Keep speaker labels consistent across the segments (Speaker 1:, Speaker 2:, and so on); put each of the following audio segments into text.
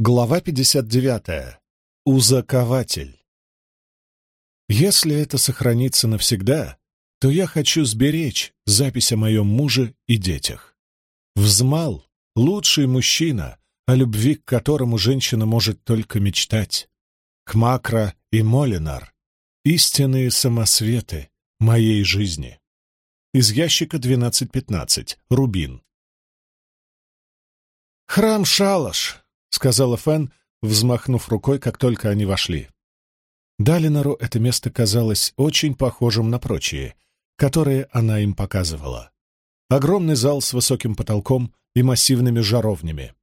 Speaker 1: Глава 59. Узакователь. Если это сохранится навсегда, то я хочу сберечь запись о моем муже и детях. Взмал — лучший мужчина, о любви к которому женщина может только мечтать. Кмакра и Молинар — истинные самосветы моей жизни. Из ящика 1215. Рубин. Храм Шалаш — сказала Фэн, взмахнув рукой, как только они вошли. Далинору это место казалось очень похожим на прочие, которые она им показывала. Огромный зал с высоким потолком и массивными жаровнями.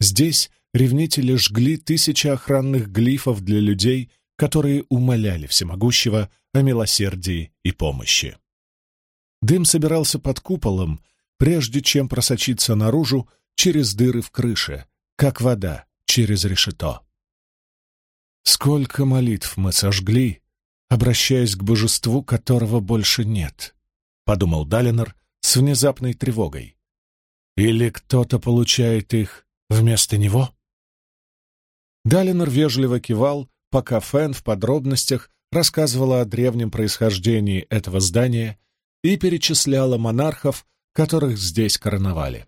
Speaker 1: Здесь ревнители жгли тысячи охранных глифов для людей, которые умоляли всемогущего о милосердии и помощи. Дым собирался под куполом, прежде чем просочиться наружу через дыры в крыше, как вода через решето. Сколько молитв мы сожгли, обращаясь к божеству, которого больше нет, — подумал Далинор с внезапной тревогой. Или кто-то получает их вместо него? Далинор вежливо кивал, пока Фен в подробностях рассказывала о древнем происхождении этого здания и перечисляла монархов, которых здесь короновали.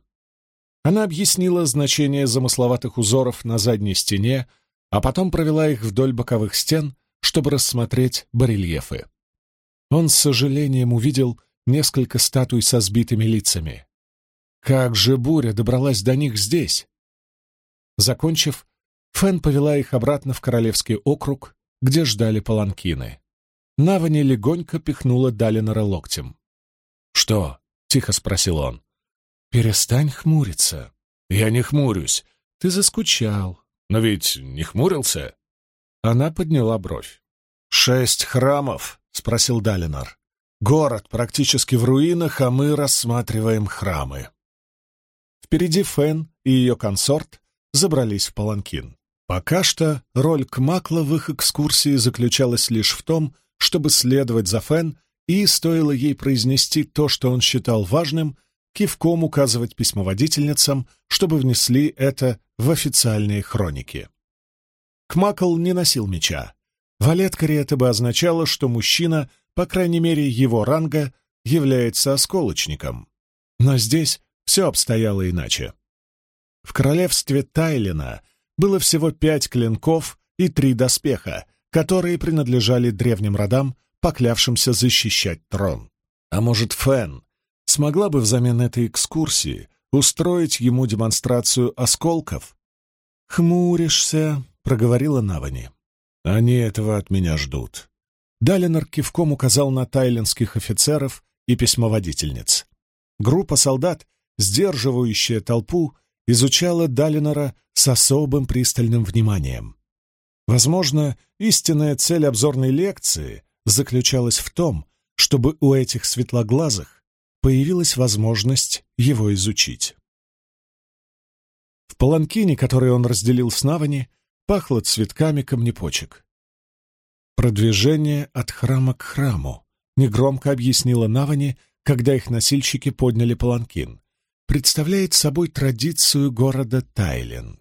Speaker 1: Она объяснила значение замысловатых узоров на задней стене, а потом провела их вдоль боковых стен, чтобы рассмотреть барельефы. Он с сожалением увидел несколько статуй со сбитыми лицами. Как же буря добралась до них здесь? Закончив, Фэн повела их обратно в Королевский округ, где ждали паланкины. Навани легонько пихнула Далинора локтем. «Что?» — тихо спросил он. «Перестань хмуриться». «Я не хмурюсь. Ты заскучал. Но ведь не хмурился?» Она подняла бровь. «Шесть храмов?» — спросил Далинар. «Город практически в руинах, а мы рассматриваем храмы». Впереди Фен и ее консорт забрались в Паланкин. Пока что роль Кмакла в их экскурсии заключалась лишь в том, чтобы следовать за Фен, и стоило ей произнести то, что он считал важным, кивком указывать письмоводительницам, чтобы внесли это в официальные хроники. Кмакл не носил меча. В Олеткаре это бы означало, что мужчина, по крайней мере его ранга, является осколочником. Но здесь все обстояло иначе. В королевстве Тайлина было всего пять клинков и три доспеха, которые принадлежали древним родам, поклявшимся защищать трон. А может, Фен смогла бы взамен этой экскурсии устроить ему демонстрацию осколков? «Хмуришься», — проговорила Навани. «Они этого от меня ждут». Далинор кивком указал на тайлинских офицеров и письмоводительниц. Группа солдат, сдерживающая толпу, изучала Далинора с особым пристальным вниманием. Возможно, истинная цель обзорной лекции заключалась в том, чтобы у этих светлоглазых появилась возможность его изучить. В паланкине, который он разделил с Навани, пахло цветками камнепочек. «Продвижение от храма к храму», — негромко объяснила Навани, когда их носильщики подняли паланкин. «Представляет собой традицию города Тайлен.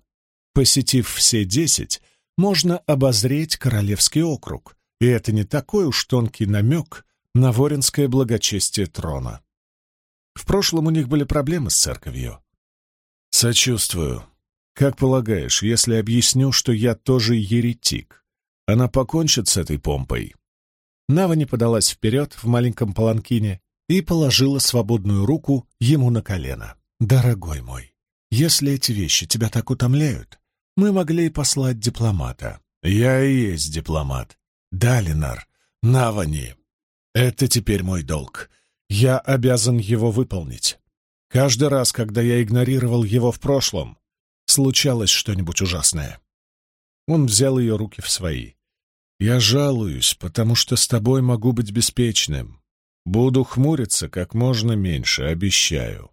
Speaker 1: Посетив все десять, можно обозреть Королевский округ, и это не такой уж тонкий намек на воринское благочестие трона. В прошлом у них были проблемы с церковью. Сочувствую. Как полагаешь, если объясню, что я тоже еретик, она покончит с этой помпой? Нава не подалась вперед в маленьком паланкине и положила свободную руку ему на колено. «Дорогой мой, если эти вещи тебя так утомляют, мы могли послать дипломата». «Я и есть дипломат. Далинар, Навани. Это теперь мой долг. Я обязан его выполнить. Каждый раз, когда я игнорировал его в прошлом, случалось что-нибудь ужасное. Он взял ее руки в свои. «Я жалуюсь, потому что с тобой могу быть беспечным. Буду хмуриться как можно меньше, обещаю».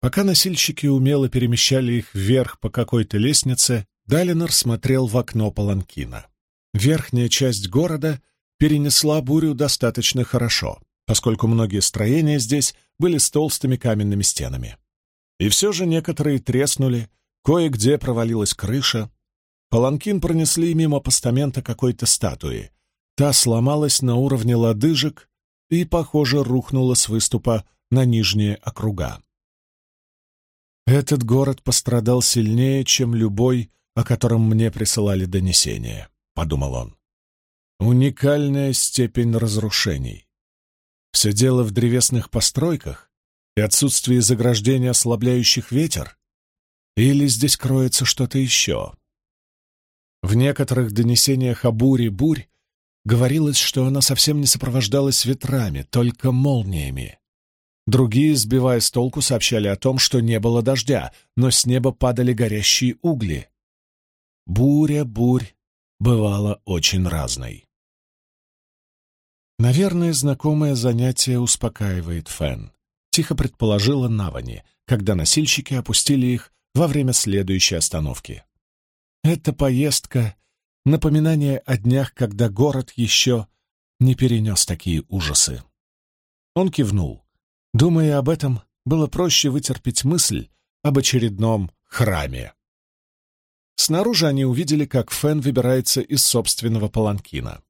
Speaker 1: Пока носильщики умело перемещали их вверх по какой-то лестнице, Далинор смотрел в окно Паланкина. Верхняя часть города перенесла бурю достаточно хорошо поскольку многие строения здесь были с толстыми каменными стенами. И все же некоторые треснули, кое-где провалилась крыша. Паланкин пронесли мимо постамента какой-то статуи. Та сломалась на уровне лодыжек и, похоже, рухнула с выступа на нижние округа. Этот город пострадал сильнее, чем любой, о котором мне присылали донесения, — подумал он. Уникальная степень разрушений. Все дело в древесных постройках и отсутствии заграждения, ослабляющих ветер? Или здесь кроется что-то еще? В некоторых донесениях о буре бурь говорилось, что она совсем не сопровождалась ветрами, только молниями. Другие, сбивая с толку, сообщали о том, что не было дождя, но с неба падали горящие угли. Буря бурь бывала очень разной. Наверное, знакомое занятие успокаивает Фэн. Тихо предположила Навани, когда носильщики опустили их во время следующей остановки. Эта поездка — напоминание о днях, когда город еще не перенес такие ужасы. Он кивнул. Думая об этом, было проще вытерпеть мысль об очередном храме. Снаружи они увидели, как Фэн выбирается из собственного паланкина.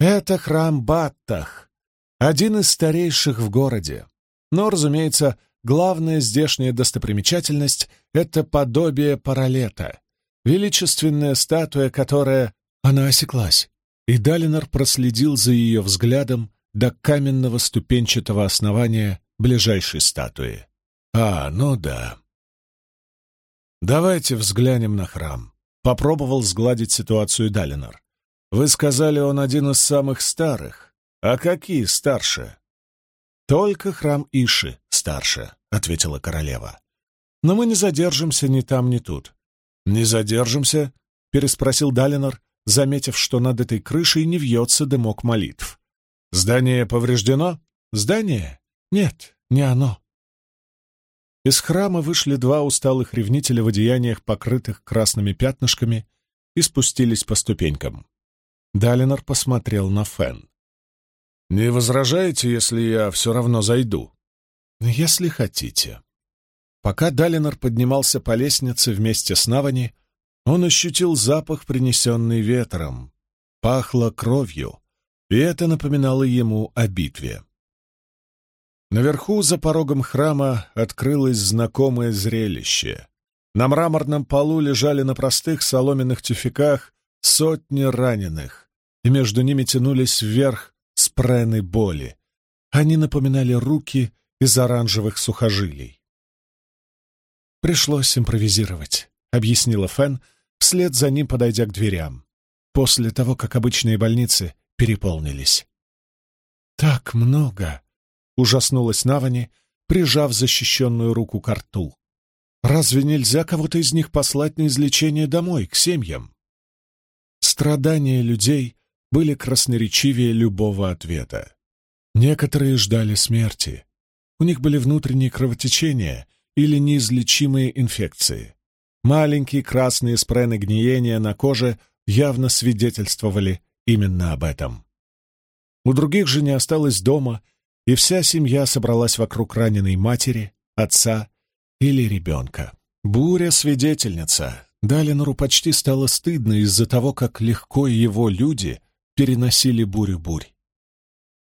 Speaker 1: Это храм Баттах, один из старейших в городе. Но, разумеется, главная здешняя достопримечательность — это подобие паралета, величественная статуя, которая... Она осеклась, и Далинор проследил за ее взглядом до каменного ступенчатого основания ближайшей статуи. А, ну да. Давайте взглянем на храм. Попробовал сгладить ситуацию Далинор. Вы сказали, он один из самых старых. А какие старше? Только храм Иши старше, ответила королева. Но мы не задержимся ни там, ни тут. Не задержимся? переспросил Далинор, заметив, что над этой крышей не вьется дымок молитв. Здание повреждено? Здание? Нет, не оно. Из храма вышли два усталых ревнителя в одеяниях, покрытых красными пятнышками, и спустились по ступенькам. Далинор посмотрел на Фен. «Не возражаете, если я все равно зайду?» «Если хотите». Пока Далинор поднимался по лестнице вместе с Навани, он ощутил запах, принесенный ветром. Пахло кровью, и это напоминало ему о битве. Наверху, за порогом храма, открылось знакомое зрелище. На мраморном полу лежали на простых соломенных тюфяках сотни раненых и между ними тянулись вверх спрены боли. Они напоминали руки из оранжевых сухожилий. «Пришлось импровизировать», — объяснила Фен, вслед за ним подойдя к дверям, после того, как обычные больницы переполнились. «Так много!» — ужаснулась Навани, прижав защищенную руку к рту. «Разве нельзя кого-то из них послать на излечение домой, к семьям?» Страдания людей были красноречивее любого ответа. Некоторые ждали смерти. У них были внутренние кровотечения или неизлечимые инфекции. Маленькие красные спрены гниения на коже явно свидетельствовали именно об этом. У других же не осталось дома, и вся семья собралась вокруг раненой матери, отца или ребенка. Буря-свидетельница. Далинору почти стало стыдно из-за того, как легко его люди переносили бурю-бурь.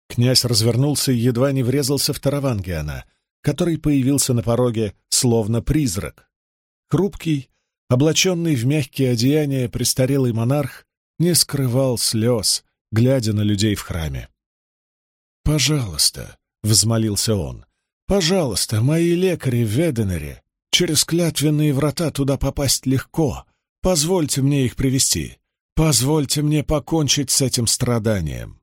Speaker 1: Князь развернулся и едва не врезался в Таравангиана, который появился на пороге словно призрак. Хрупкий, облаченный в мягкие одеяния престарелый монарх не скрывал слез, глядя на людей в храме. «Пожалуйста», — взмолился он, — «пожалуйста, мои лекари в Веденере, через клятвенные врата туда попасть легко, позвольте мне их привести. Позвольте мне покончить с этим страданием.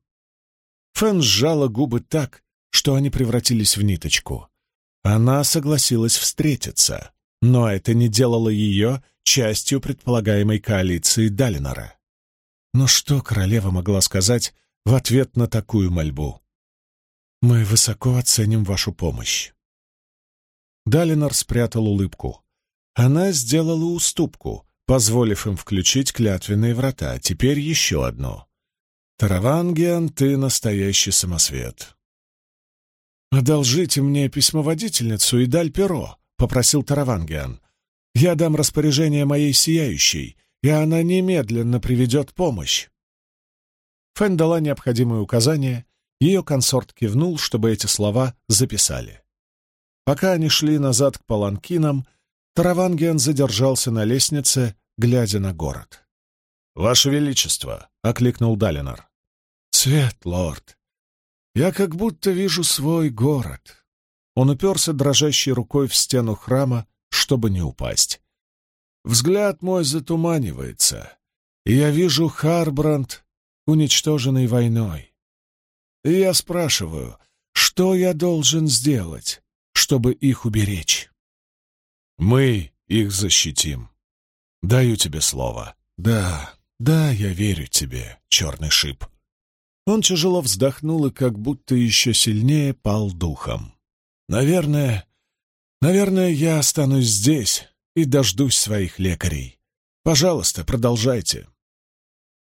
Speaker 1: Фэн сжала губы так, что они превратились в ниточку. Она согласилась встретиться, но это не делало ее частью предполагаемой коалиции Далинора. Но что королева могла сказать в ответ на такую мольбу? «Мы высоко оценим вашу помощь». Далинор спрятал улыбку. Она сделала уступку, позволив им включить клятвенные врата. Теперь еще одно. Таравангиан, ты настоящий самосвет. «Одолжите мне письмоводительницу и даль перо», — попросил Таравангиан. Я дам распоряжение моей сияющей, и она немедленно приведет помощь. Фэн дала необходимые указания, ее консорт кивнул, чтобы эти слова записали. Пока они шли назад к паланкинам, Таравангиан задержался на лестнице, глядя на город. «Ваше Величество!» — окликнул Далинор. «Свет, лорд! Я как будто вижу свой город!» Он уперся дрожащей рукой в стену храма, чтобы не упасть. Взгляд мой затуманивается, и я вижу Харбранд, уничтоженный войной. И я спрашиваю, что я должен сделать, чтобы их уберечь? Мы их защитим. Даю тебе слово. Да, да, я верю тебе, черный шип. Он тяжело вздохнул и как будто еще сильнее пал духом. Наверное, наверное, я останусь здесь, и дождусь своих лекарей. Пожалуйста, продолжайте».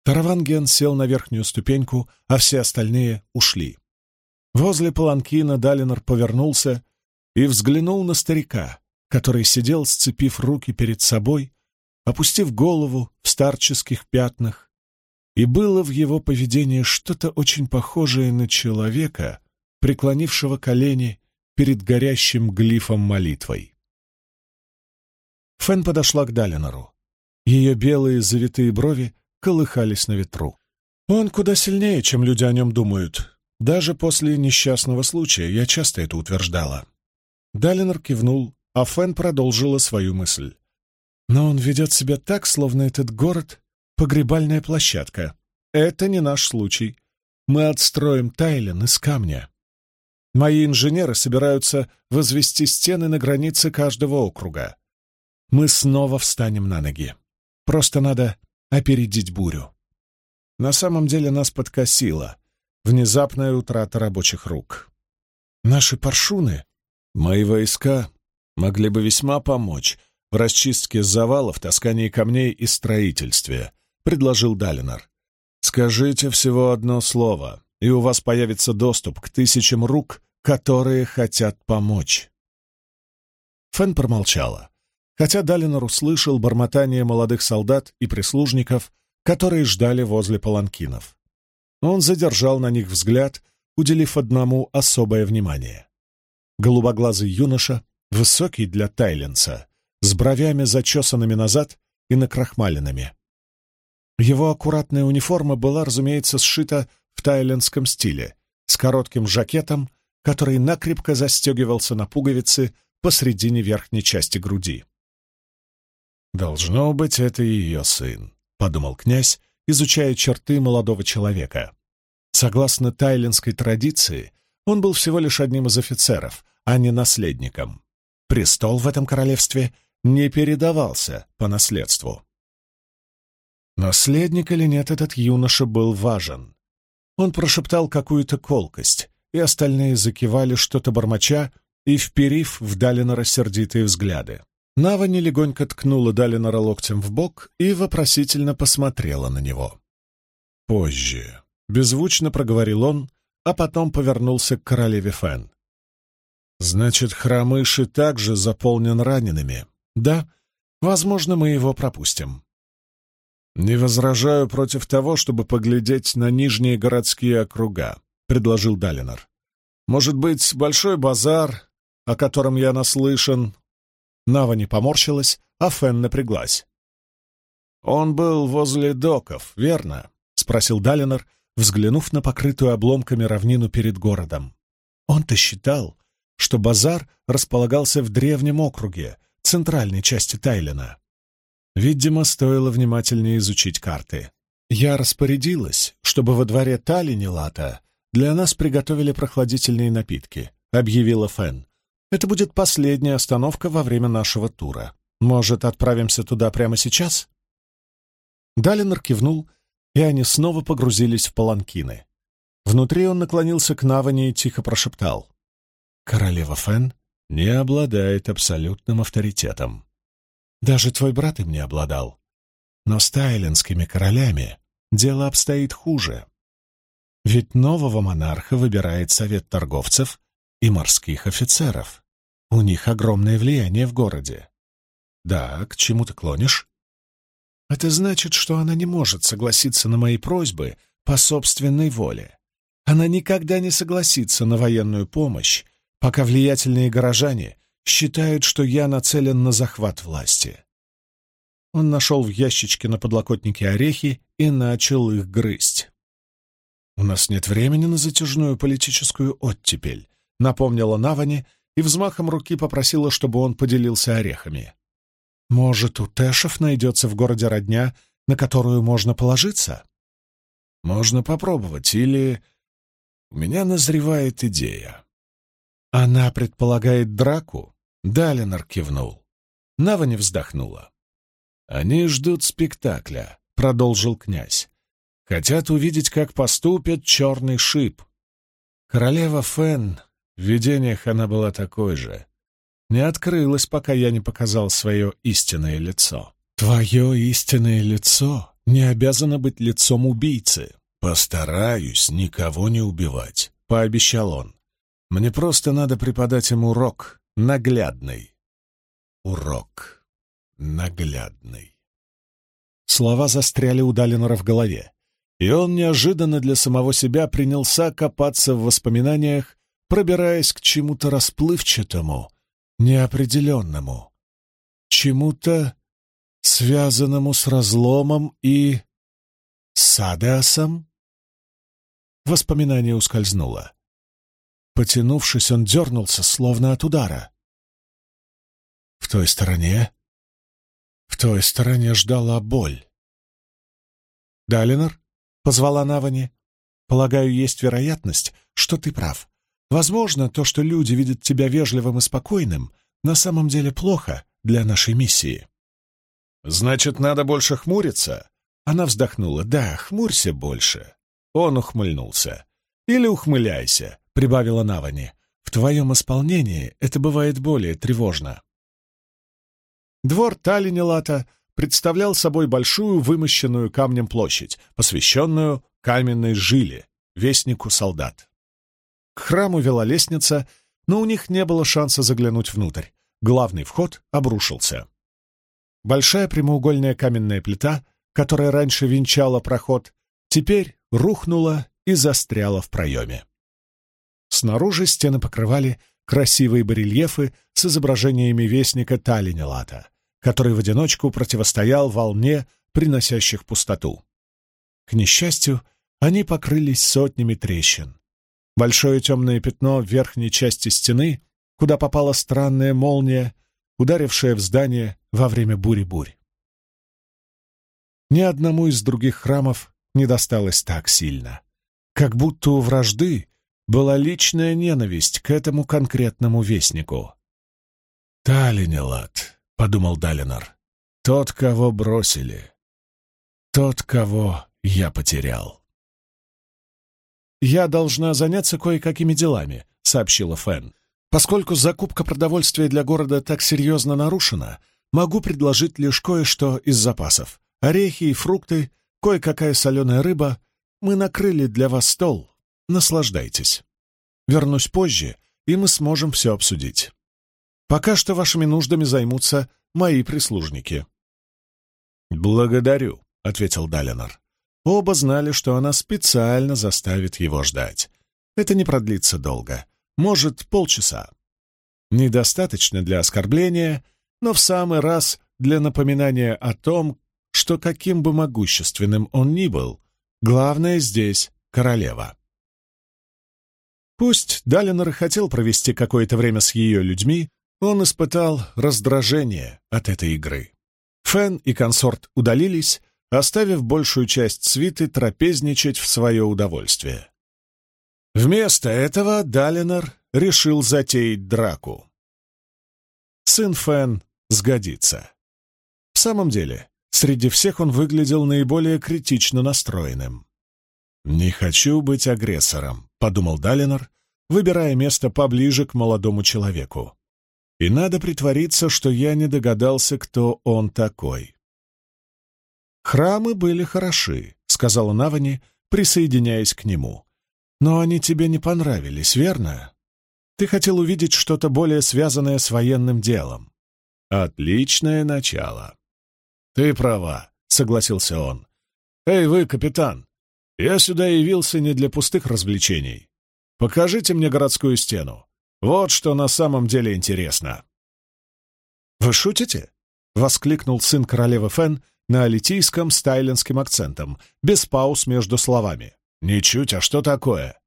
Speaker 1: Тараванген сел на верхнюю ступеньку, а все остальные ушли. Возле паланкина Далинор повернулся и взглянул на старика, который сидел, сцепив руки перед собой, опустив голову в старческих пятнах, и было в его поведении что-то очень похожее на человека, преклонившего колени перед горящим глифом молитвой. Фэн подошла к Далинору. Ее белые завитые брови колыхались на ветру. Он куда сильнее, чем люди о нем думают. Даже после несчастного случая я часто это утверждала. Далинор кивнул, а Фэн продолжила свою мысль. Но он ведет себя так, словно этот город — погребальная площадка. Это не наш случай. Мы отстроим Тайлен из камня. Мои инженеры собираются возвести стены на границе каждого округа мы снова встанем на ноги. Просто надо опередить бурю. На самом деле нас подкосило. Внезапная утрата рабочих рук. Наши паршуны, мои войска, могли бы весьма помочь в расчистке завалов, таскании камней и строительстве, предложил Далинар. Скажите всего одно слово, и у вас появится доступ к тысячам рук, которые хотят помочь. Фэн промолчала хотя Далинор услышал бормотание молодых солдат и прислужников, которые ждали возле паланкинов. Он задержал на них взгляд, уделив одному особое внимание. Голубоглазый юноша, высокий для тайленца, с бровями зачесанными назад и накрахмаленными. Его аккуратная униформа была, разумеется, сшита в тайлендском стиле, с коротким жакетом, который накрепко застегивался на пуговицы посредине верхней части груди. «Должно быть, это ее сын», — подумал князь, изучая черты молодого человека. Согласно тайлинской традиции, он был всего лишь одним из офицеров, а не наследником. Престол в этом королевстве не передавался по наследству. Наследник или нет, этот юноша был важен. Он прошептал какую-то колкость, и остальные закивали что-то бормоча и вперив вдали на рассердитые взгляды. Навани легонько ткнула Далинора локтем в бок и вопросительно посмотрела на него. «Позже», — беззвучно проговорил он, а потом повернулся к королеве Фэн. «Значит, храм Иши также заполнен ранеными?» «Да, возможно, мы его пропустим». «Не возражаю против того, чтобы поглядеть на нижние городские округа», — предложил Далинор. «Может быть, большой базар, о котором я наслышан, Нава не поморщилась, а Фен напряглась. «Он был возле доков, верно?» — спросил Далинор, взглянув на покрытую обломками равнину перед городом. Он-то считал, что базар располагался в древнем округе, центральной части Тайлина. Видимо, стоило внимательнее изучить карты. Я распорядилась, чтобы во дворе Талинилата для нас приготовили прохладительные напитки, объявила Фен. Это будет последняя остановка во время нашего тура. Может, отправимся туда прямо сейчас?» Далинор кивнул, и они снова погрузились в паланкины. Внутри он наклонился к Наване и тихо прошептал. «Королева Фен не обладает абсолютным авторитетом. Даже твой брат им не обладал. Но с тайлинскими королями дело обстоит хуже. Ведь нового монарха выбирает совет торговцев и морских офицеров. У них огромное влияние в городе. Да, к чему ты клонишь? Это значит, что она не может согласиться на мои просьбы по собственной воле. Она никогда не согласится на военную помощь, пока влиятельные горожане считают, что я нацелен на захват власти. Он нашел в ящичке на подлокотнике орехи и начал их грызть. «У нас нет времени на затяжную политическую оттепель», — напомнила Навани и взмахом руки попросила, чтобы он поделился орехами. «Может, у Тэшев найдется в городе родня, на которую можно положиться?» «Можно попробовать, или...» «У меня назревает идея». «Она предполагает драку?» Далинор кивнул. Навани вздохнула. «Они ждут спектакля», — продолжил князь. «Хотят увидеть, как поступит черный шип. Королева Фен, в видениях она была такой же. Не открылась, пока я не показал свое истинное лицо. Твое истинное лицо не обязано быть лицом убийцы. Постараюсь никого не убивать», — пообещал он. «Мне просто надо преподать ему урок, наглядный». Урок наглядный. Слова застряли у Далинора в голове, и он неожиданно для самого себя принялся копаться в воспоминаниях, пробираясь к чему-то расплывчатому, неопределенному, чему-то связанному с разломом и... Садеасом? Воспоминание ускользнуло. Потянувшись, он дернулся, словно от удара. В той стороне в той стороне ждала боль. «Далинор?» — позвала Навани. «Полагаю, есть вероятность, что ты прав. Возможно, то, что люди видят тебя вежливым и спокойным, на самом деле плохо для нашей миссии». «Значит, надо больше хмуриться?» Она вздохнула. «Да, хмурься больше». Он ухмыльнулся. «Или ухмыляйся», — прибавила Навани. «В твоем исполнении это бывает более тревожно». Двор Талинелата представлял собой большую вымощенную камнем площадь, посвященную каменной жиле, вестнику солдат. К храму вела лестница, но у них не было шанса заглянуть внутрь. Главный вход обрушился. Большая прямоугольная каменная плита, которая раньше венчала проход, теперь рухнула и застряла в проеме. Снаружи стены покрывали красивые барельефы с изображениями вестника Талинелата, который в одиночку противостоял волне, приносящих пустоту. К несчастью, они покрылись сотнями трещин. Большое темное пятно в верхней части стены, куда попала странная молния, ударившая в здание во время бури-бурь. Ни одному из других храмов не досталось так сильно. Как будто у вражды была личная ненависть к этому конкретному вестнику. «Талинелат», — подумал Далинор. «Тот, кого бросили. Тот, кого я потерял». «Я должна заняться кое-какими делами», — сообщила Фэн. «Поскольку закупка продовольствия для города так серьезно нарушена, могу предложить лишь кое-что из запасов. Орехи и фрукты, кое-какая соленая рыба. Мы накрыли для вас стол. Наслаждайтесь. Вернусь позже, и мы сможем все обсудить». Пока что вашими нуждами займутся мои прислужники».
Speaker 2: «Благодарю», — ответил Далинор.
Speaker 1: Оба знали, что она специально заставит его ждать. Это не продлится долго. Может, полчаса. Недостаточно для оскорбления, но в самый раз для напоминания о том, что каким бы могущественным он ни был, главное здесь — королева. Пусть Далинор хотел провести какое-то время с ее людьми, он испытал раздражение от этой игры. Фен и консорт удалились, оставив большую часть свиты трапезничать в свое удовольствие. Вместо этого Далинор решил затеять драку. Сын Фен сгодится. В самом деле, среди всех он выглядел наиболее критично настроенным. «Не хочу быть агрессором», — подумал Далинор, выбирая место поближе к молодому человеку и надо притвориться, что я не догадался, кто он такой. «Храмы были хороши», — сказала Навани, присоединяясь к нему. «Но они тебе не понравились, верно? Ты хотел увидеть что-то более связанное с военным делом. Отличное начало. Ты права, согласился он. Эй, вы, капитан, я сюда явился не для пустых развлечений. Покажите мне городскую стену. Вот что на самом деле интересно. Вы шутите? воскликнул сын королевы Фен на алитийском стайлинским акцентом, без пауз между словами. «Ничуть, а что такое?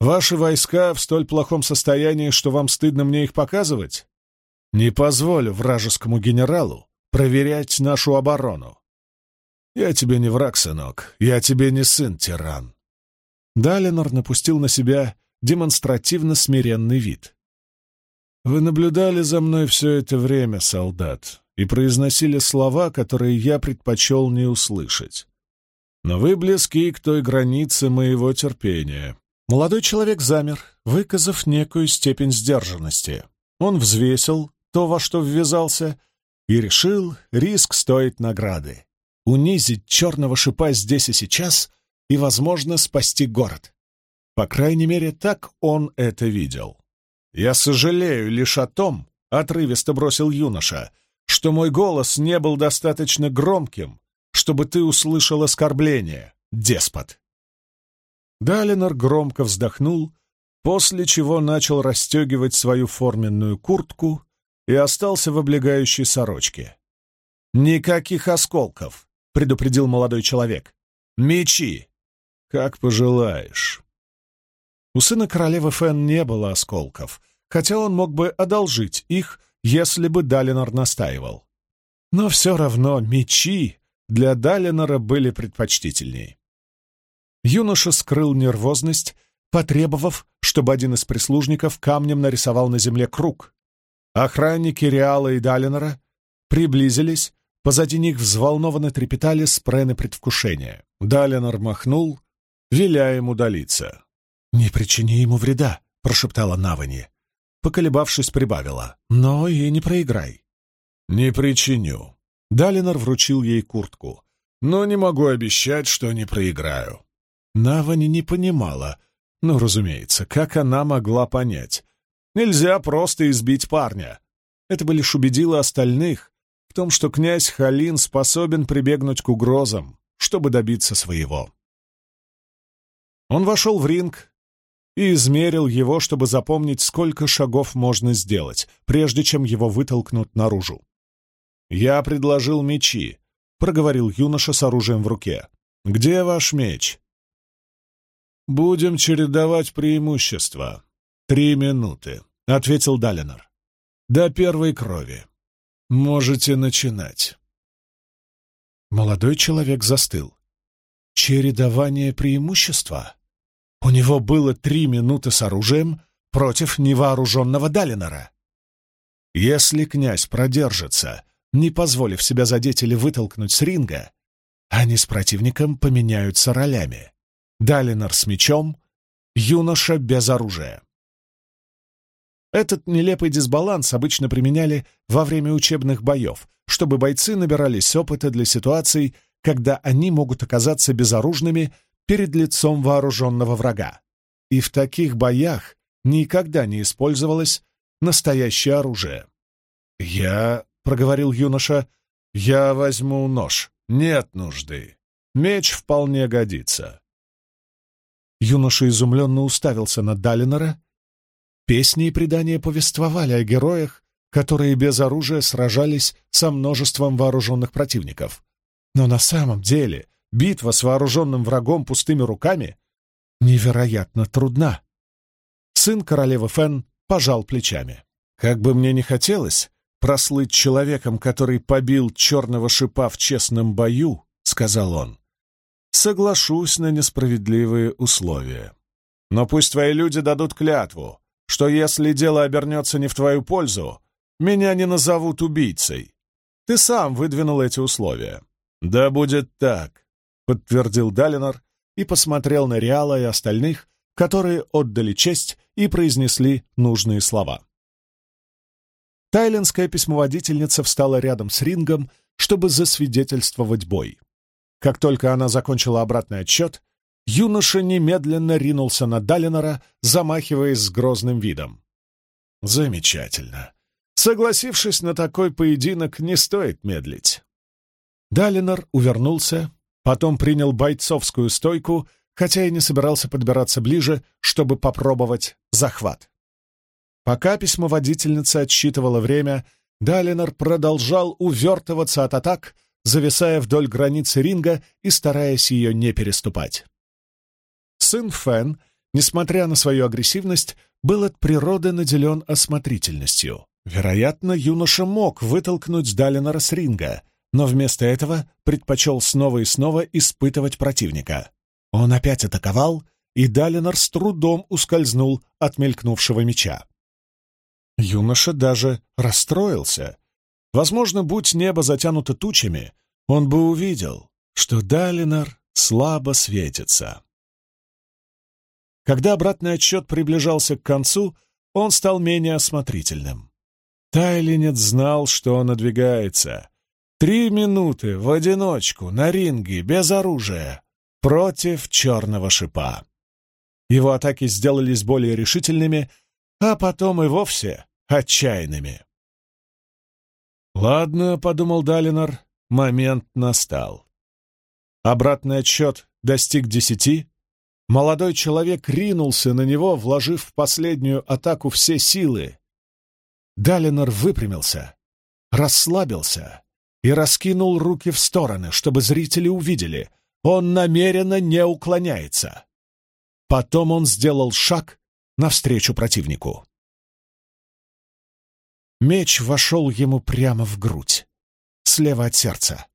Speaker 1: Ваши войска в столь плохом состоянии, что вам стыдно мне их показывать? Не позволю вражескому генералу проверять нашу оборону. Я тебе не враг, сынок, я тебе не сын, тиран. Далинор напустил на себя демонстративно смиренный вид. Вы наблюдали за мной все это время, солдат, и произносили слова, которые я предпочел не услышать. Но вы близки к той границе моего терпения. Молодой человек замер, выказав некую степень сдержанности. Он взвесил то, во что ввязался, и решил, риск стоит награды. Унизить черного шипа здесь и сейчас и, возможно, спасти город. По крайней мере, так он это видел. «Я сожалею лишь о том», — отрывисто бросил юноша, «что мой голос не был достаточно громким, чтобы ты услышал оскорбление, деспот». Далинор громко вздохнул, после чего начал расстегивать свою форменную куртку и остался в облегающей сорочке. «Никаких осколков!» — предупредил молодой человек. «Мечи!» «Как пожелаешь». У сына королевы Фен не было осколков, хотя он мог бы одолжить их, если бы Далинор настаивал. Но все равно мечи для Далинора были предпочтительней. Юноша скрыл нервозность, потребовав, чтобы один из прислужников камнем нарисовал на земле круг. Охранники Реала и Далинора приблизились, позади них взволнованно трепетали спрены предвкушения. Далинор махнул, веля ему удалиться. «Не причини ему вреда», — прошептала Навани. Поколебавшись, прибавила. «Но и не проиграй». «Не причиню». Далинор вручил ей куртку. «Но не могу обещать, что не проиграю». Навани не понимала. Ну, разумеется, как она могла понять? Нельзя просто избить парня. Это бы лишь убедило остальных том, что князь Халин способен прибегнуть к угрозам, чтобы добиться своего. Он вошел в ринг и измерил его, чтобы запомнить, сколько шагов можно сделать, прежде чем его вытолкнут наружу. «Я предложил мечи», — проговорил юноша с оружием в руке. «Где ваш меч?» «Будем чередовать преимущества. Три минуты», — ответил Далинор. «До первой крови. Можете начинать». Молодой человек застыл. «Чередование преимущества?» У него было три минуты с оружием против невооруженного Далинора. Если князь продержится, не позволив себя задеть или вытолкнуть с ринга, они с противником поменяются ролями. Далинор с мечом, юноша без оружия. Этот нелепый дисбаланс обычно применяли во время учебных боев, чтобы бойцы набирались опыта для ситуаций, когда они могут оказаться безоружными перед лицом вооруженного врага. И в таких боях никогда не использовалось настоящее оружие. «Я», — проговорил юноша, — «я возьму нож. Нет нужды. Меч вполне годится. Юноша изумленно уставился на Далинора. Песни и предания повествовали о героях, которые без оружия сражались со множеством вооруженных противников. Но на самом деле битва с вооруженным врагом пустыми руками невероятно трудна. Сын королевы Фен пожал плечами. «Как бы мне не хотелось прослыть человеком, который побил черного шипа в честном бою», — сказал он, соглашусь на несправедливые условия. Но пусть твои люди дадут клятву, что если дело обернется не в твою пользу, меня не назовут убийцей. Ты сам выдвинул эти условия. Да будет так, подтвердил Далинор и посмотрел на Реала и остальных, которые отдали честь и произнесли нужные слова. Тайлинская письмоводительница встала рядом с рингом, чтобы засвидетельствовать бой. Как только она закончила обратный отсчет, юноша немедленно ринулся на Далинора, замахиваясь с грозным видом. «Замечательно. Согласившись на такой поединок, не стоит медлить. Далинор увернулся, потом принял бойцовскую стойку, хотя и не собирался подбираться ближе, чтобы попробовать захват. Пока письмоводительница отсчитывала время, Далинор продолжал увертываться от атак, зависая вдоль границы ринга и стараясь ее не переступать. Сын Фэн, несмотря на свою агрессивность, был от природы наделен осмотрительностью. Вероятно, юноша мог вытолкнуть Далинора с ринга, но вместо этого предпочел снова и снова испытывать противника. Он опять атаковал, и Далинор с трудом ускользнул от мелькнувшего меча. Юноша даже расстроился. Возможно, будь небо затянуто тучами, он бы увидел, что Далинор слабо светится. Когда обратный отсчет приближался к концу, он стал менее осмотрительным. Тайлинец знал, что он надвигается. Три минуты в одиночку, на ринге, без оружия, против черного шипа. Его атаки сделались более решительными, а потом и вовсе отчаянными. «Ладно», — подумал Далинор, — момент настал. Обратный отсчет достиг десяти, Молодой человек ринулся на него, вложив в последнюю атаку все силы. Далинор выпрямился, расслабился и раскинул руки в стороны, чтобы зрители увидели, он намеренно не уклоняется. Потом он сделал шаг навстречу противнику. Меч вошел ему прямо в грудь, слева от сердца.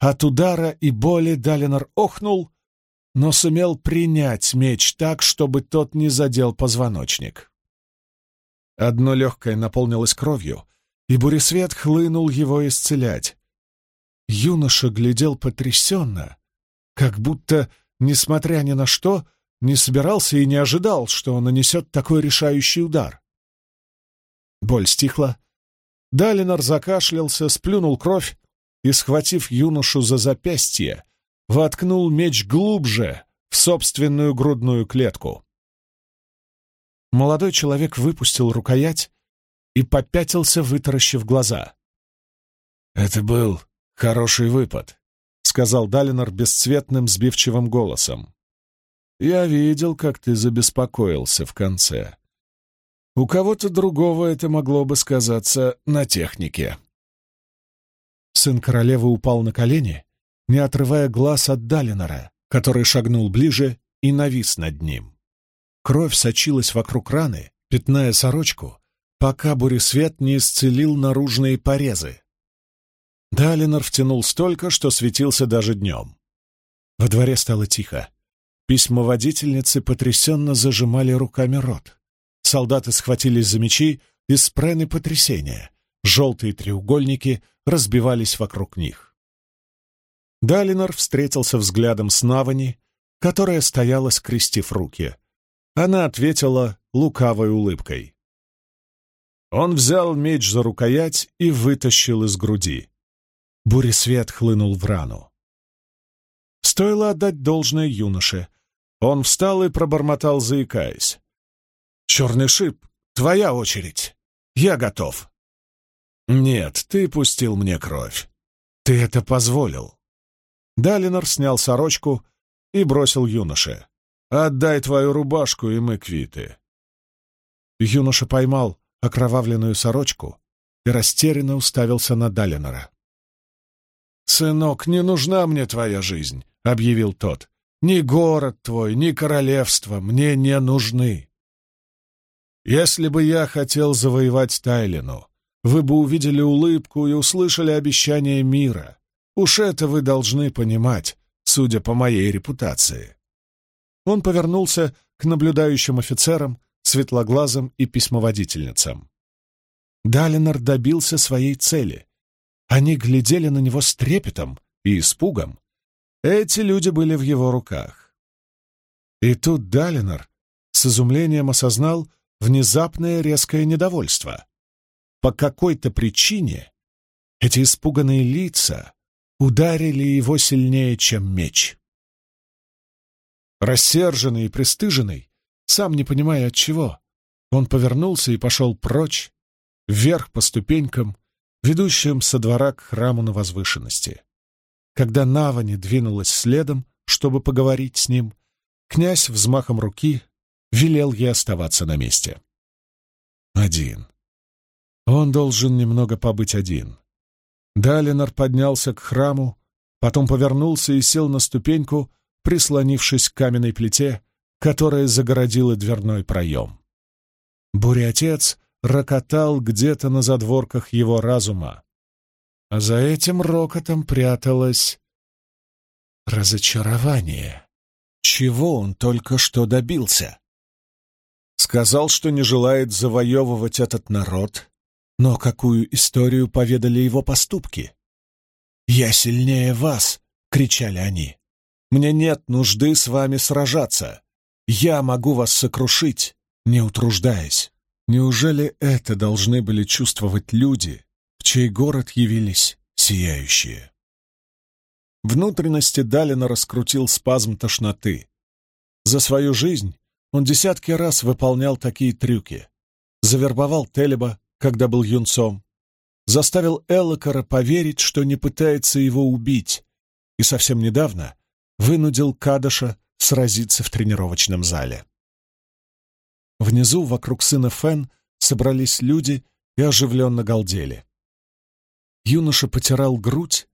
Speaker 1: От удара и боли Далинор охнул но сумел принять меч так, чтобы тот не задел позвоночник. Одно легкое наполнилось кровью, и буресвет хлынул его исцелять. Юноша глядел потрясенно, как будто, несмотря ни на что, не собирался и не ожидал, что он нанесет такой решающий удар. Боль стихла. Далинор закашлялся, сплюнул кровь и, схватив юношу за запястье, воткнул меч глубже в собственную грудную клетку. Молодой человек выпустил рукоять и попятился, вытаращив глаза. «Это был хороший выпад», — сказал Далинор бесцветным сбивчивым голосом. «Я видел, как ты забеспокоился в конце. У кого-то другого это могло бы сказаться на технике». Сын королевы упал на колени не отрывая глаз от Далинора, который шагнул ближе и навис над ним. Кровь сочилась вокруг раны, пятная сорочку, пока буресвет не исцелил наружные порезы. Далинор втянул столько, что светился даже днем. Во дворе стало тихо. Письмоводительницы потрясенно зажимали руками рот. Солдаты схватились за мечи и спрены потрясения. Желтые треугольники разбивались вокруг них. Далинор встретился взглядом с Навани, которая стояла, скрестив руки. Она ответила лукавой улыбкой. Он взял меч за рукоять и вытащил из груди. Буресвет хлынул в рану. Стоило отдать должное юноше. Он встал и пробормотал, заикаясь. «Черный шип, твоя очередь. Я готов». «Нет, ты пустил мне кровь. Ты это позволил. Далинор снял сорочку и бросил юноше. «Отдай твою рубашку, и мы квиты». Юноша поймал окровавленную сорочку и растерянно уставился на Далинора. «Сынок, не нужна мне твоя жизнь», — объявил тот. «Ни город твой, ни королевство мне не нужны. Если бы я хотел завоевать Тайлину, вы бы увидели улыбку и услышали обещание мира. Уж это вы должны понимать, судя по моей репутации. Он повернулся к наблюдающим офицерам, светлоглазым и письмоводительницам. Далинор добился своей цели. Они глядели на него с трепетом и испугом. Эти люди были в его руках. И тут Далинор с изумлением осознал внезапное резкое недовольство. По какой-то причине эти испуганные лица ударили его сильнее, чем меч. Рассерженный и пристыженный, сам не понимая от чего, он повернулся и пошел прочь, вверх по ступенькам, ведущим со двора к храму на возвышенности. Когда Навани двинулась следом, чтобы поговорить с ним, князь взмахом руки велел ей оставаться на месте. Один. Он должен немного побыть один. Далинор поднялся к храму, потом повернулся и сел на ступеньку, прислонившись к каменной плите, которая загородила дверной проем. Буря-отец рокотал где-то на задворках его разума, а за этим рокотом пряталось разочарование. Чего он только что добился? Сказал, что не желает завоевывать этот народ, но какую историю поведали его поступки? «Я сильнее вас!» — кричали они. «Мне нет нужды с вами сражаться. Я могу вас сокрушить, не утруждаясь». Неужели это должны были чувствовать люди, в чей город явились сияющие? Внутренности Далина раскрутил спазм тошноты. За свою жизнь он десятки раз выполнял такие трюки. Завербовал Телеба, когда был юнцом, заставил Эллокара поверить, что не пытается его убить, и совсем недавно вынудил Кадаша сразиться в тренировочном зале. Внизу, вокруг сына Фен, собрались люди и оживленно галдели. Юноша потирал грудь,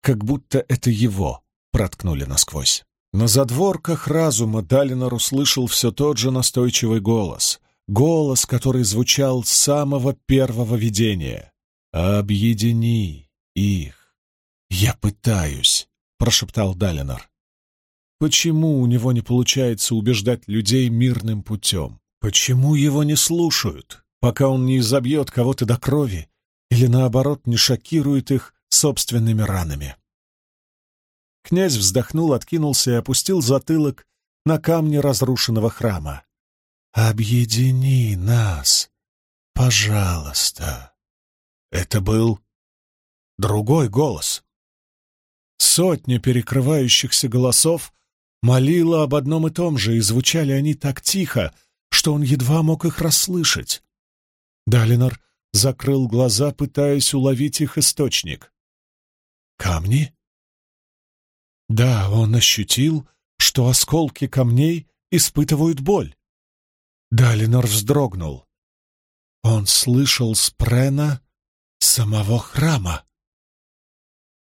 Speaker 1: как будто это его проткнули насквозь. На задворках разума Далинор услышал все тот же настойчивый голос, голос, который звучал с самого первого видения. «Объедини их!» «Я пытаюсь», — прошептал Далинор. «Почему у него не получается убеждать людей мирным путем? Почему его не слушают, пока он не изобьет кого-то до крови или, наоборот, не шокирует их собственными ранами?» Князь вздохнул, откинулся и опустил затылок на камни разрушенного храма. «Объедини нас, пожалуйста!» Это был другой голос. Сотня перекрывающихся голосов молила об одном и том же, и звучали они так тихо, что он едва мог их расслышать. Далинор закрыл глаза, пытаясь уловить их источник. «Камни?» Да, он ощутил, что осколки камней испытывают боль. Далинор вздрогнул. Он слышал Спрена самого храма.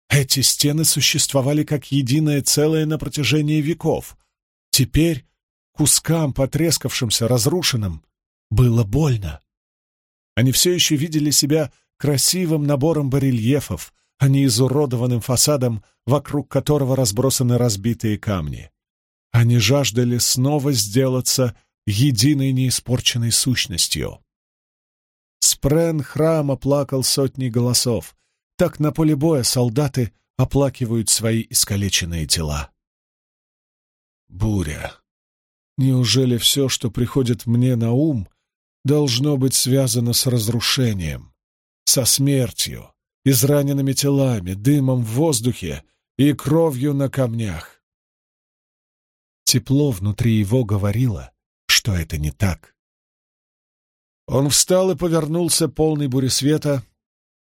Speaker 1: Эти стены существовали как единое целое на протяжении веков. Теперь кускам, потрескавшимся, разрушенным, было больно. Они все еще видели себя красивым набором барельефов, а не изуродованным фасадом, вокруг которого разбросаны разбитые камни. Они жаждали снова сделаться единой неиспорченной сущностью. Спрен храма плакал сотни голосов. Так на поле боя солдаты оплакивают свои искалеченные тела. Буря. Неужели все, что приходит мне на ум, должно быть связано с разрушением, со смертью, израненными телами, дымом в воздухе и кровью на камнях? Тепло внутри его говорило, что это не так. Он встал и повернулся полный буресвета,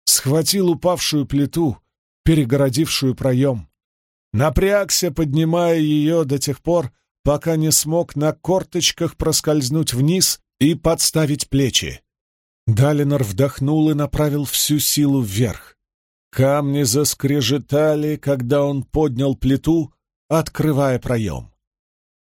Speaker 1: схватил упавшую плиту, перегородившую проем, напрягся, поднимая ее до тех пор, пока не смог на корточках проскользнуть вниз и подставить плечи. Далинор вдохнул и направил всю силу вверх. Камни заскрежетали, когда он поднял плиту, открывая проем.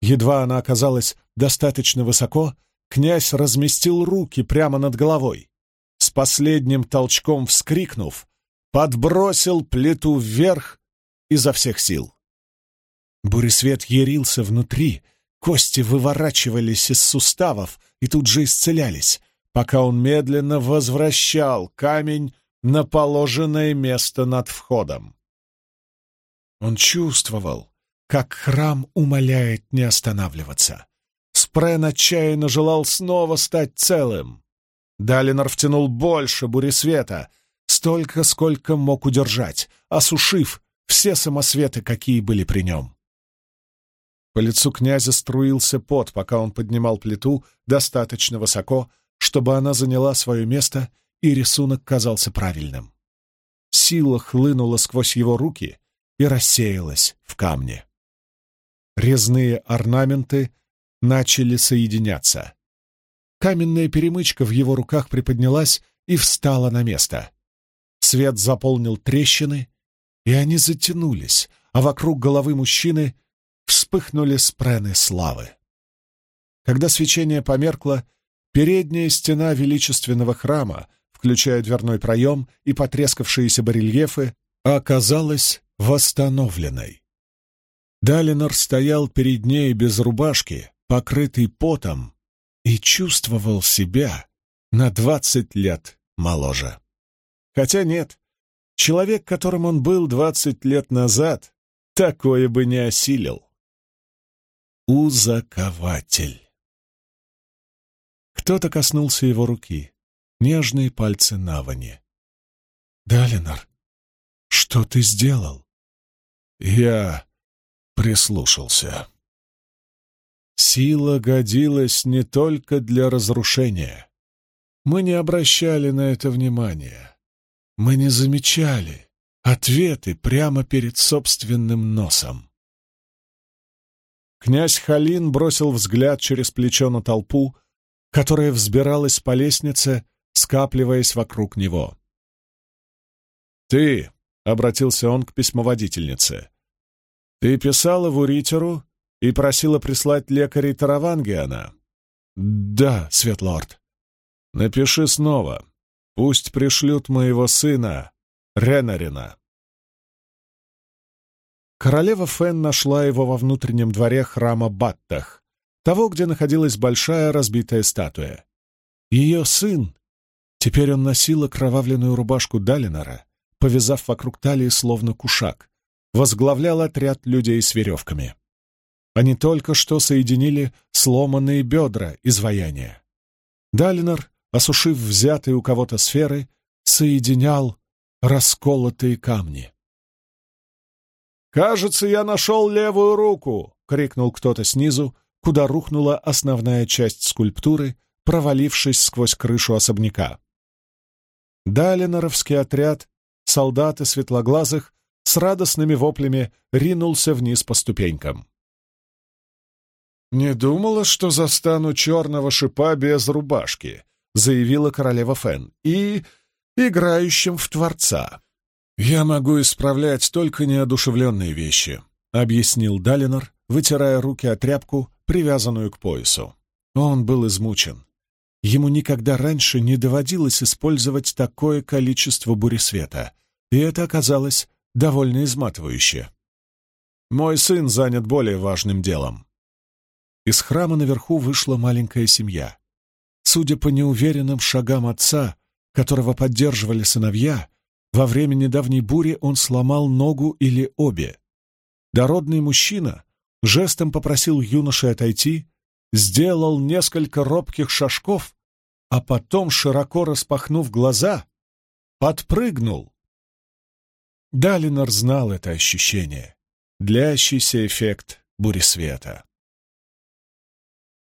Speaker 1: Едва она оказалась достаточно высоко, князь разместил руки прямо над головой. С последним толчком вскрикнув, подбросил плиту вверх изо всех сил. Буресвет ярился внутри, кости выворачивались из суставов и тут же исцелялись, пока он медленно возвращал камень на положенное место над входом. Он чувствовал, как храм умоляет не останавливаться. Спрен отчаянно желал снова стать целым. Далинор втянул больше бури света, столько, сколько мог удержать, осушив все самосветы, какие были при нем. По лицу князя струился пот, пока он поднимал плиту достаточно высоко, чтобы она заняла свое место и рисунок казался правильным. Сила хлынула сквозь его руки и рассеялась в камне. Резные орнаменты начали соединяться. Каменная перемычка в его руках приподнялась и встала на место. Свет заполнил трещины, и они затянулись, а вокруг головы мужчины вспыхнули спрены славы. Когда свечение померкло, передняя стена величественного храма, включая дверной проем и потрескавшиеся барельефы, оказалась восстановленной. Далинор стоял перед ней без рубашки, покрытый потом, и чувствовал себя на двадцать лет моложе. Хотя нет, человек, которым он был двадцать лет назад, такое бы не осилил. Узакователь. Кто-то коснулся его руки, нежные пальцы Навани. «Далинор, что ты сделал?» «Я прислушался». Сила годилась не только для разрушения. Мы не обращали на это внимания. Мы не замечали ответы прямо перед собственным носом. Князь Халин бросил взгляд через плечо на толпу, которая взбиралась по лестнице, скапливаясь вокруг него. «Ты», — обратился он к письмоводительнице, — «ты писала в Уритеру и просила прислать лекарей Таравангиана?» «Да, Светлорд». «Напиши снова. Пусть пришлют моего сына, Ренарина». Королева Фен нашла его во внутреннем дворе храма Баттах, того, где находилась большая разбитая статуя. Ее сын, теперь он носил окровавленную рубашку Далинора, повязав вокруг талии словно кушак, возглавлял отряд людей с веревками. Они только что соединили сломанные бедра изваяния. Далинор, осушив взятые у кого-то сферы, соединял расколотые камни. «Кажется, я нашел левую руку!» — крикнул кто-то снизу, куда рухнула основная часть скульптуры, провалившись сквозь крышу особняка. Далиноровский отряд, солдаты светлоглазых, с радостными воплями ринулся вниз по ступенькам. «Не думала, что застану черного шипа без рубашки», — заявила королева Фен, — «и играющим в Творца». «Я могу исправлять только неодушевленные вещи», — объяснил Далинор, вытирая руки о тряпку, привязанную к поясу. Он был измучен. Ему никогда раньше не доводилось использовать такое количество буресвета, и это оказалось довольно изматывающе. «Мой сын занят более важным делом. Из храма наверху вышла маленькая семья. Судя по неуверенным шагам отца, которого поддерживали сыновья, во время недавней бури он сломал ногу или обе. Дородный мужчина жестом попросил юноши отойти, сделал несколько робких шажков, а потом, широко распахнув глаза, подпрыгнул. Далинор знал это ощущение, длящийся эффект бури света.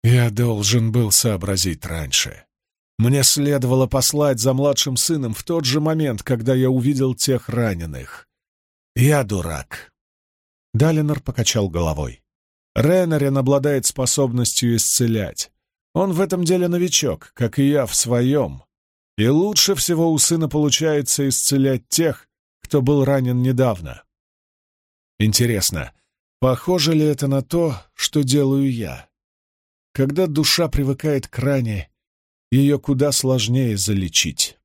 Speaker 1: Я должен был сообразить раньше. Мне следовало послать за младшим сыном в тот же момент, когда я увидел тех раненых. Я дурак. Далинор покачал головой. Ренарин обладает способностью исцелять. Он в этом деле новичок, как и я в своем. И лучше всего у сына получается исцелять тех, кто был ранен недавно. Интересно, похоже ли это на то, что делаю я? Когда душа привыкает к ране, ее куда сложнее залечить.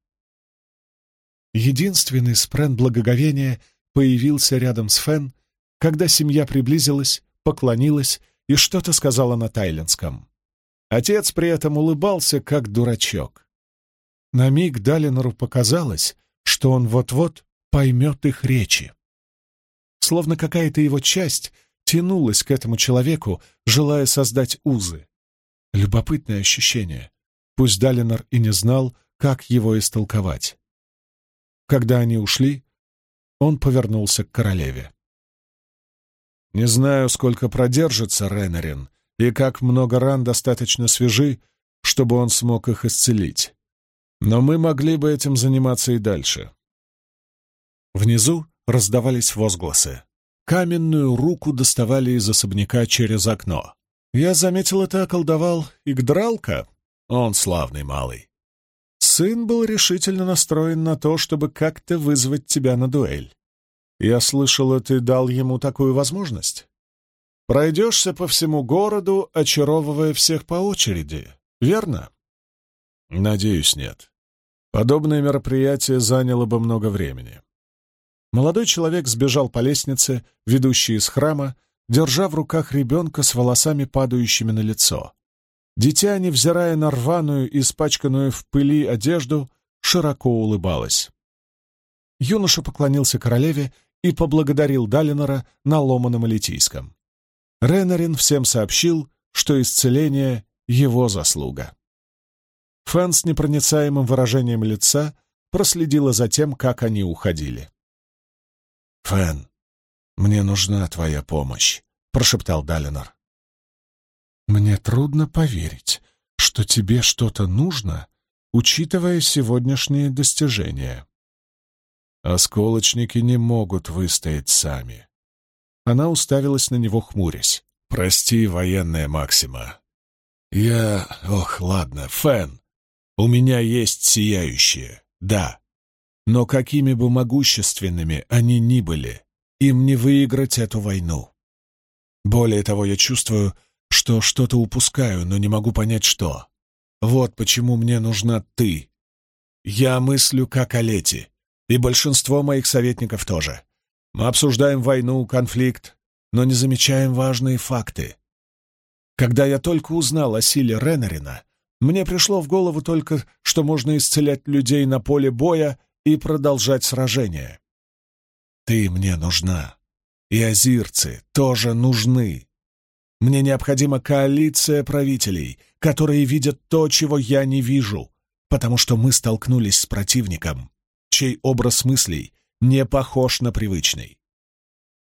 Speaker 1: Единственный спрен благоговения появился рядом с Фен, когда семья приблизилась, поклонилась и что-то сказала на тайлинском. Отец при этом улыбался, как дурачок. На миг Далинору показалось, что он вот-вот поймет их речи. Словно какая-то его часть тянулась к этому человеку, желая создать узы. Любопытное ощущение. Пусть Далинор и не знал, как его истолковать. Когда они ушли, он повернулся к королеве. «Не знаю, сколько продержится Ренарин, и как много ран достаточно свежи, чтобы он смог их исцелить. Но мы могли бы этим заниматься и дальше. Внизу раздавались возгласы. Каменную руку доставали из особняка через окно. Я заметил это околдовал Игдралка. Он славный малый. Сын был решительно настроен на то, чтобы как-то вызвать тебя на дуэль. Я слышал, ты дал ему такую возможность. Пройдешься по всему городу, очаровывая всех по очереди, верно? Надеюсь, нет. Подобное мероприятие заняло бы много времени. Молодой человек сбежал по лестнице, ведущей из храма, держа в руках ребенка с волосами, падающими на лицо. Дитя, невзирая на рваную, испачканную в пыли одежду, широко улыбалось. Юноша поклонился королеве и поблагодарил Далинора на ломаном элитийском. Ренарин всем сообщил, что исцеление — его заслуга. Фэн с непроницаемым выражением лица проследила за тем, как они уходили. «Фэн, мне нужна твоя помощь», — прошептал Далинор. «Мне трудно поверить, что тебе что-то нужно, учитывая сегодняшние достижения. Осколочники не могут выстоять сами». Она уставилась на него, хмурясь. «Прости, военная Максима. Я... Ох, ладно, Фэн, у меня есть сияющие, да. Но какими бы могущественными они ни были, им не выиграть эту войну. Более того, я чувствую, что что-то упускаю, но не могу понять, что. Вот почему мне нужна ты. Я мыслю как о и большинство моих советников тоже. Мы обсуждаем войну, конфликт, но не замечаем важные факты. Когда я только узнал о силе Ренарина, мне пришло в голову только, что можно исцелять людей на поле боя и продолжать сражение. Ты мне нужна, и азирцы тоже нужны. Мне необходима коалиция правителей, которые видят то, чего я не вижу, потому что мы столкнулись с противником, чей образ мыслей не похож на привычный.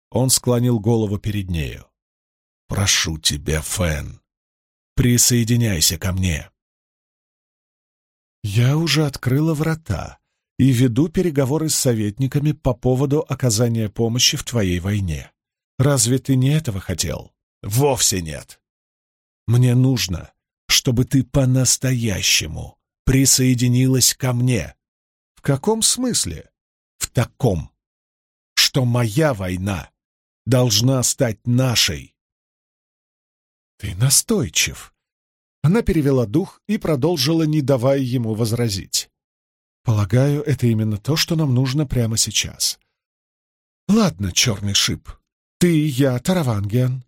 Speaker 1: Он склонил голову перед нею. «Прошу тебя, Фэн, присоединяйся ко мне». «Я уже открыла врата и веду переговоры с советниками по поводу оказания помощи в твоей войне. Разве ты не этого хотел?» «Вовсе нет. Мне нужно, чтобы ты по-настоящему присоединилась ко мне». «В каком смысле?» «В таком, что моя война должна стать нашей». «Ты настойчив», она перевела дух и продолжила, не давая ему возразить. «Полагаю, это именно то, что нам нужно прямо сейчас. Ладно, черный шип, ты, я, Таравангиан.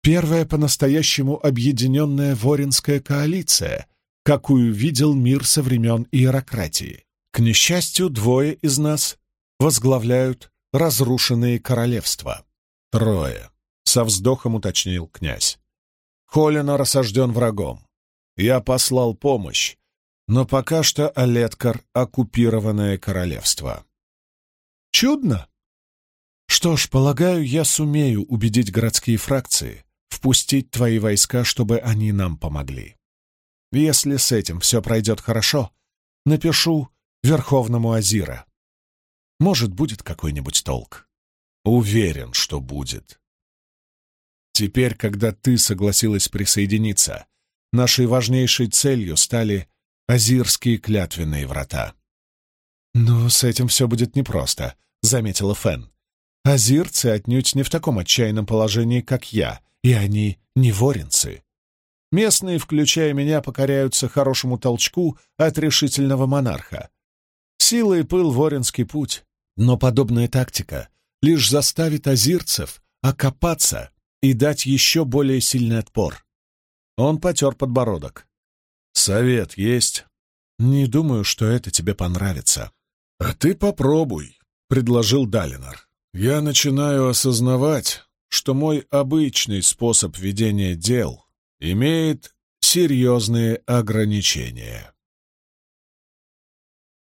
Speaker 1: Первая по-настоящему объединенная Воринская коалиция, какую видел мир со времен иерократии. К несчастью, двое из нас возглавляют разрушенные королевства. Трое, — со вздохом уточнил князь. Холина осажден врагом. Я послал помощь, но пока что Олеткар — оккупированное королевство. Чудно. Что ж, полагаю, я сумею убедить городские фракции впустить твои войска, чтобы они нам помогли. Если с этим все пройдет хорошо, напишу Верховному Азира. Может, будет какой-нибудь толк. Уверен, что будет. Теперь, когда ты согласилась присоединиться, нашей важнейшей целью стали Азирские клятвенные врата. «Но с этим все будет непросто», — заметила Фен. «Азирцы отнюдь не в таком отчаянном положении, как я, и они не воринцы. Местные, включая меня, покоряются хорошему толчку от решительного монарха. Сила и пыл — воринский путь, но подобная тактика лишь заставит азирцев окопаться и дать еще более сильный отпор. Он потер подбородок. «Совет есть?» «Не думаю, что это тебе понравится». «А ты попробуй», — предложил Далинар. «Я начинаю осознавать, что мой обычный способ ведения дел имеет серьезные ограничения».